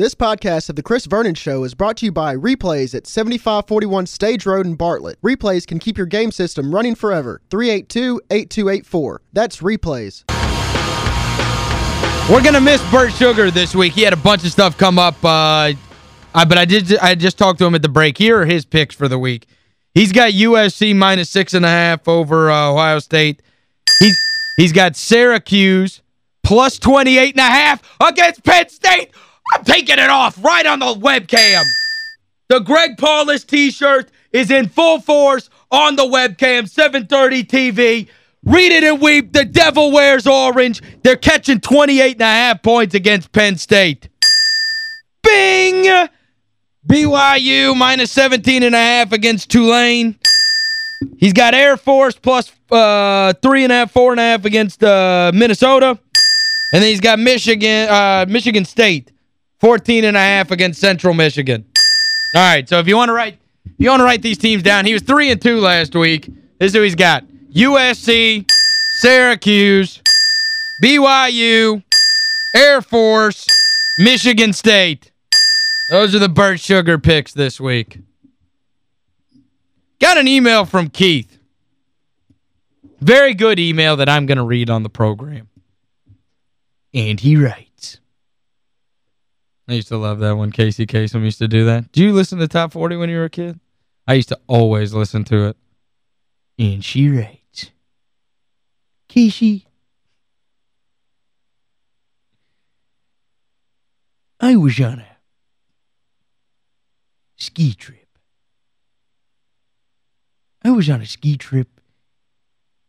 This podcast of The Chris Vernon Show is brought to you by Replays at 7541 Stage Road in Bartlett. Replays can keep your game system running forever. 382-8284. That's Replays. We're going to miss Bert Sugar this week. He had a bunch of stuff come up, uh, I, but I did I just talked to him at the break. Here are his picks for the week. He's got USC minus six and a half over uh, Ohio State. He's, he's got Syracuse plus 28 and a half against Penn State. I'm taking it off right on the webcam. The Greg Paulus t-shirt is in full force on the webcam, 730 TV. Read it and weep. The devil wears orange. They're catching 28 and a half points against Penn State. Bing! BYU minus 17 and a half against Tulane. He's got Air Force plus uh, three and a half, four and a half against uh, Minnesota. And then he's got Michigan, uh, Michigan State 14 and a half against Central Michigan. All right, so if you want to write if you want to write these teams down, he was 3 and 2 last week. This is who he's got. USC, Syracuse, BYU, Air Force, Michigan State. Those are the Bert Sugar picks this week. Got an email from Keith. Very good email that I'm going to read on the program. And he writes. I used to love that when Casey Kasem used to do that. Do you listen to Top 40 when you were a kid? I used to always listen to it. And she writes, Casey, I was on a ski trip. I was on a ski trip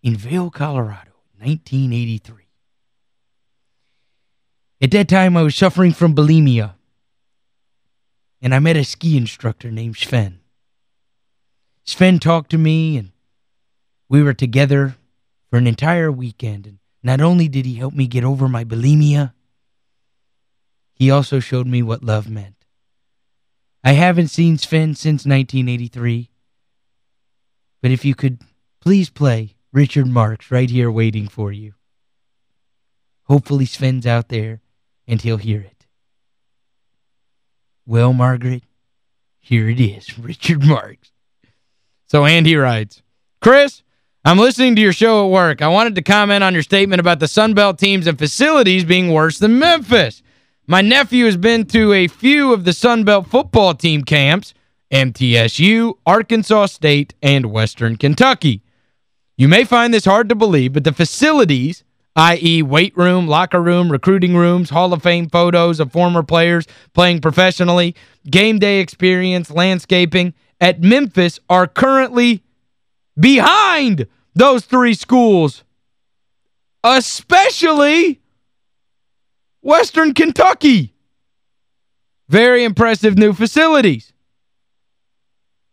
in Vail, Colorado, 1983. At that time, I was suffering from bulimia. And I met a ski instructor named Sven. Sven talked to me, and we were together for an entire weekend. And not only did he help me get over my bulimia, he also showed me what love meant. I haven't seen Sven since 1983. But if you could please play Richard Marx right here waiting for you. Hopefully Sven's out there and he'll hear it. Well, Margaret, here it is, Richard Marx. So Andy writes, Chris, I'm listening to your show at work. I wanted to comment on your statement about the Sunbelt teams and facilities being worse than Memphis. My nephew has been to a few of the Sunbelt football team camps, MTSU, Arkansas State, and Western Kentucky. You may find this hard to believe, but the facilities i.e. weight room, locker room, recruiting rooms, Hall of Fame photos of former players playing professionally, game day experience, landscaping at Memphis are currently behind those three schools, especially Western Kentucky. Very impressive new facilities.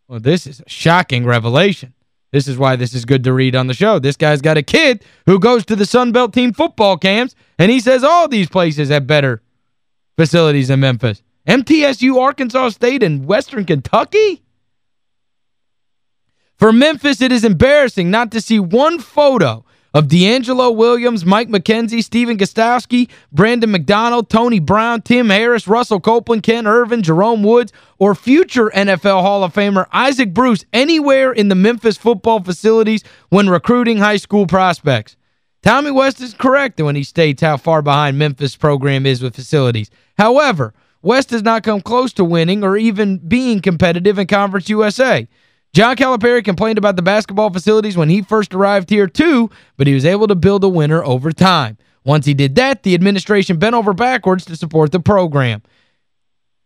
Well, this is a shocking revelation. This is why this is good to read on the show. This guy's got a kid who goes to the Sun Belt team football camps, and he says all these places have better facilities than Memphis. MTSU, Arkansas State, and Western Kentucky? For Memphis, it is embarrassing not to see one photo of DeAngelo Williams, Mike McKenzie, Stephen Gostkowski, Brandon McDonald, Tony Brown, Tim Harris, Russell Copeland, Ken Irvin, Jerome Woods, or future NFL Hall of Famer Isaac Bruce anywhere in the Memphis football facilities when recruiting high school prospects. Tommy West is correct when he states how far behind Memphis program is with facilities. However, West has not come close to winning or even being competitive in Conference USA. John Calipari complained about the basketball facilities when he first arrived here too, but he was able to build a winner over time. Once he did that, the administration bent over backwards to support the program.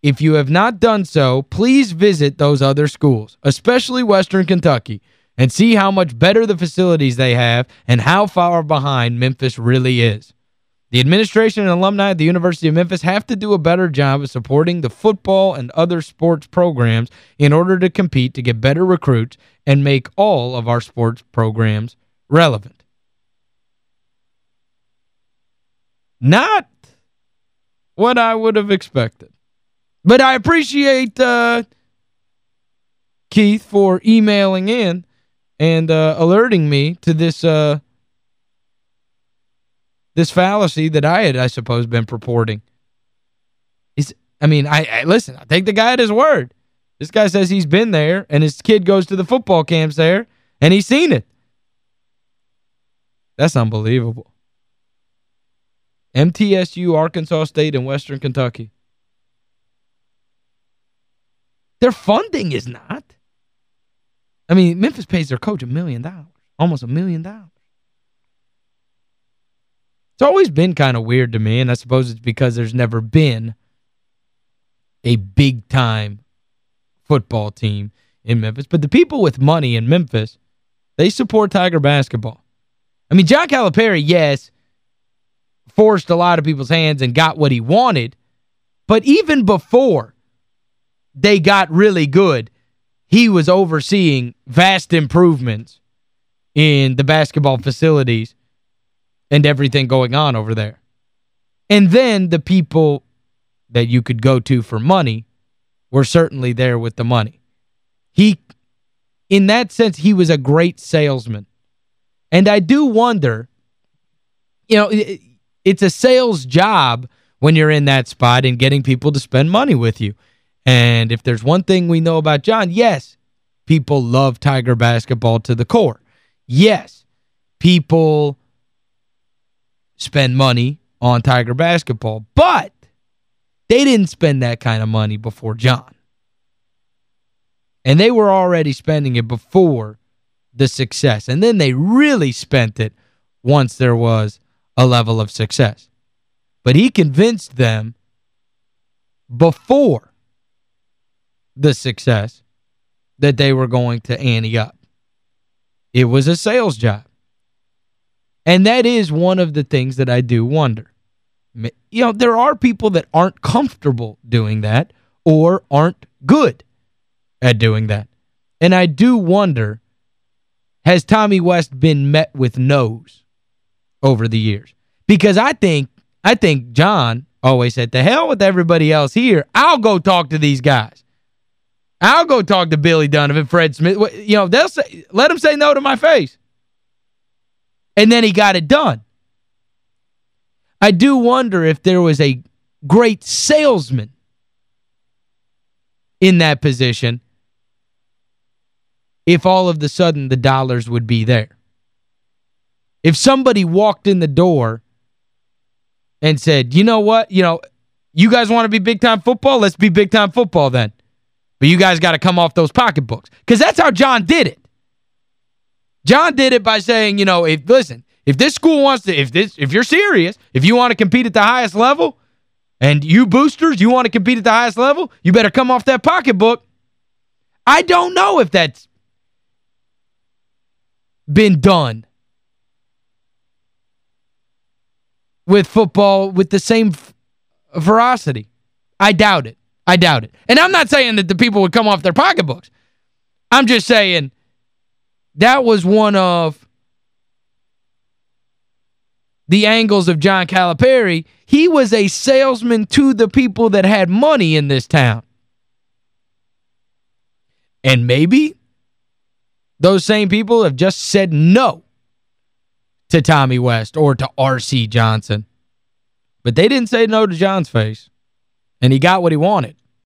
If you have not done so, please visit those other schools, especially Western Kentucky, and see how much better the facilities they have and how far behind Memphis really is. The administration and alumni at the University of Memphis have to do a better job of supporting the football and other sports programs in order to compete to get better recruits and make all of our sports programs relevant. Not what I would have expected. But I appreciate uh, Keith for emailing in and uh, alerting me to this uh, this fallacy that I had, I suppose, been purporting. Is I mean, I, I listen, I take the guy at his word. This guy says he's been there, and his kid goes to the football camps there, and he's seen it. That's unbelievable. MTSU, Arkansas State, and Western Kentucky. Their funding is not. I mean, Memphis pays their coach a million dollars. Almost a million dollars. It's always been kind of weird to me, and I suppose it's because there's never been a big-time football team in Memphis. But the people with money in Memphis, they support Tiger basketball. I mean, John Calipari, yes, forced a lot of people's hands and got what he wanted. But even before they got really good, he was overseeing vast improvements in the basketball facilities and everything going on over there. And then the people that you could go to for money were certainly there with the money. He, in that sense, he was a great salesman. And I do wonder, you know, it's a sales job when you're in that spot and getting people to spend money with you. And if there's one thing we know about John, yes, people love Tiger basketball to the core. Yes, people spend money on Tiger basketball, but they didn't spend that kind of money before John. And they were already spending it before the success. And then they really spent it once there was a level of success. But he convinced them before the success that they were going to ante up. It was a sales job. And that is one of the things that I do wonder. You know, there are people that aren't comfortable doing that or aren't good at doing that. And I do wonder, has Tommy West been met with no's over the years? Because I think I think John always said, the hell with everybody else here. I'll go talk to these guys. I'll go talk to Billy Dunavant, Fred Smith. You know, they'll say, let them say no to my face. And then he got it done. I do wonder if there was a great salesman in that position if all of the sudden the dollars would be there. If somebody walked in the door and said, you know what, you know, you guys want to be big-time football? Let's be big-time football then. But you guys got to come off those pocketbooks. Because that's how John did it. John did it by saying, you know, if listen, if this school wants to, if this, if you're serious, if you want to compete at the highest level, and you boosters, you want to compete at the highest level, you better come off that pocketbook. I don't know if that's been done with football with the same veracity. I doubt it. I doubt it. And I'm not saying that the people would come off their pocketbooks. I'm just saying that was one of the angles of John Calipari. He was a salesman to the people that had money in this town. And maybe those same people have just said no to Tommy West or to R.C. Johnson. But they didn't say no to John's face. And he got what he wanted.